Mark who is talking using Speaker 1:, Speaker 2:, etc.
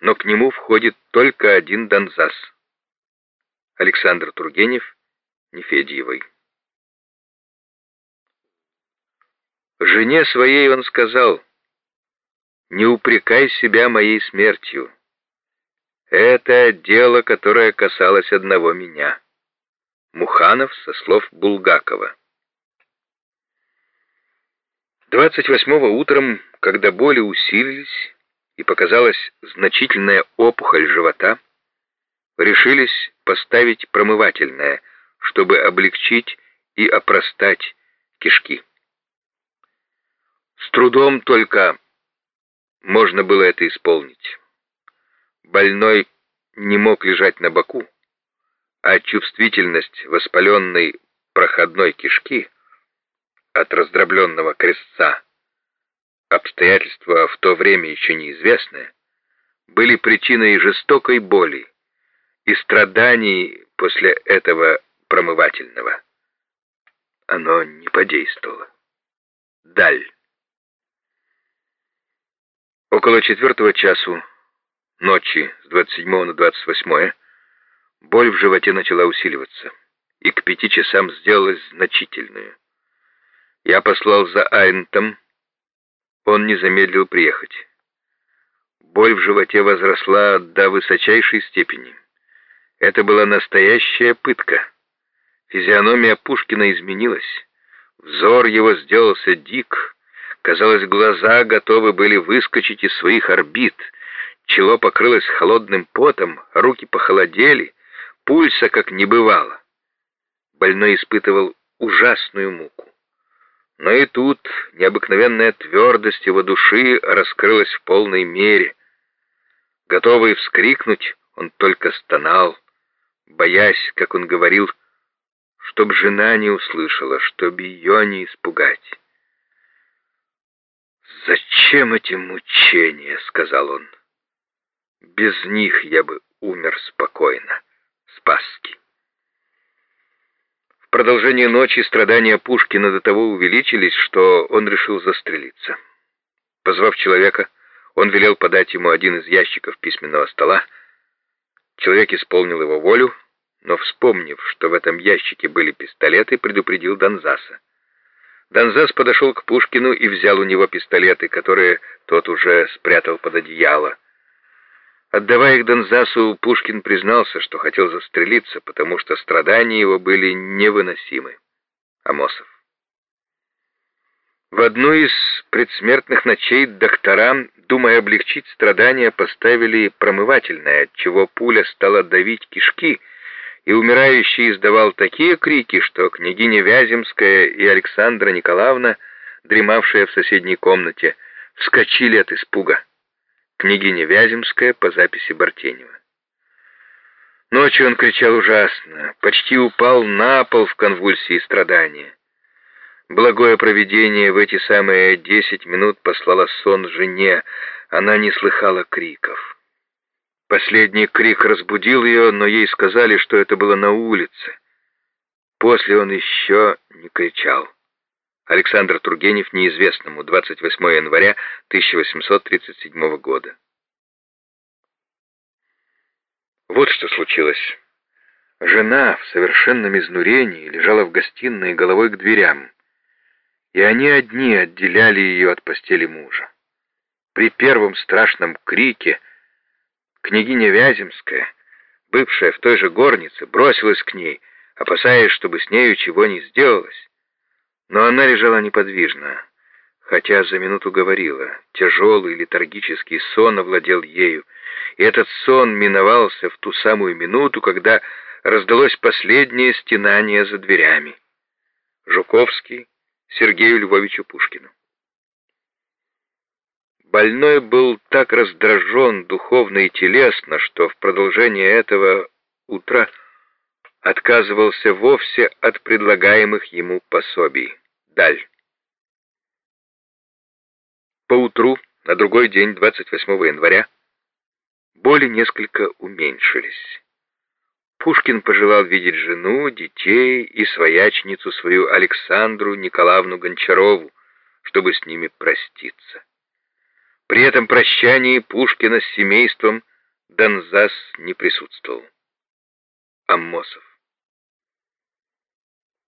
Speaker 1: но к нему входит только один Донзас. Александр Тургенев, Нефедьевой. Жене своей он сказал, «Не упрекай себя моей смертью. Это дело, которое касалось одного меня». Муханов со слов Булгакова. 28-го утром, когда боли усилились и показалась значительная опухоль живота, решились поставить промывательное, чтобы облегчить и опростать кишки. С трудом только можно было это исполнить. Больной не мог лежать на боку, а чувствительность воспаленной проходной кишки от раздробленного крестца, обстоятельства в то время еще неизвестные, были причиной жестокой боли и страданий после этого промывательного. Оно не подействовало. Даль. Около четвертого часу ночи с 27 на 28 боль в животе начала усиливаться и к пяти часам сделалась значительную. Я послал за Айнтом, он не замедлил приехать. Боль в животе возросла до высочайшей степени. Это была настоящая пытка. Физиономия Пушкина изменилась. Взор его сделался дик, Казалось, глаза готовы были выскочить из своих орбит. Чело покрылось холодным потом, руки похолодели, пульса как не бывало. Больной испытывал ужасную муку. Но и тут необыкновенная твердость его души раскрылась в полной мере. Готовый вскрикнуть, он только стонал, боясь, как он говорил, чтоб жена не услышала, чтоб ее не испугать. «Зачем эти мучения?» — сказал он. «Без них я бы умер спокойно. Спасски». Продолжение ночи страдания Пушкина до того увеличились, что он решил застрелиться. Позвав человека, он велел подать ему один из ящиков письменного стола. Человек исполнил его волю, но, вспомнив, что в этом ящике были пистолеты, предупредил Донзаса. Донзас подошел к Пушкину и взял у него пистолеты, которые тот уже спрятал под одеяло. Отдавая их Донзасу, Пушкин признался, что хотел застрелиться, потому что страдания его были невыносимы. Амосов. В одну из предсмертных ночей доктора, думая облегчить страдания, поставили промывательное, от чего пуля стала давить кишки, и умирающий издавал такие крики, что княгиня Вяземская и Александра Николаевна, дремавшая в соседней комнате, вскочили от испуга. Княгиня Вяземская по записи Бартенева. Ночью он кричал ужасно, почти упал на пол в конвульсии страдания. Благое провидение в эти самые десять минут послало сон жене, она не слыхала криков. Последний крик разбудил ее, но ей сказали, что это было на улице. После он еще не кричал. Александр Тургенев неизвестному, 28 января 1837 года. Вот что случилось. Жена в совершенном изнурении лежала в гостиной головой к дверям, и они одни отделяли ее от постели мужа. При первом страшном крике Княгиня Вяземская, бывшая в той же горнице, бросилась к ней, опасаясь, чтобы с нею чего не сделалось. Но она лежала неподвижно, хотя за минуту говорила. Тяжелый летаргический сон овладел ею, и этот сон миновался в ту самую минуту, когда раздалось последнее стенание за дверями. Жуковский Сергею Львовичу Пушкину. Больной был так раздражен духовно и телесно, что в продолжение этого утра отказывался вовсе от предлагаемых ему пособий. Даль. Поутру, на другой день, 28 января, боли несколько уменьшились. Пушкин пожелал видеть жену, детей и своячницу свою Александру Николаевну Гончарову, чтобы с ними проститься. При этом прощании Пушкина с семейством Донзас не присутствовал. Аммосов.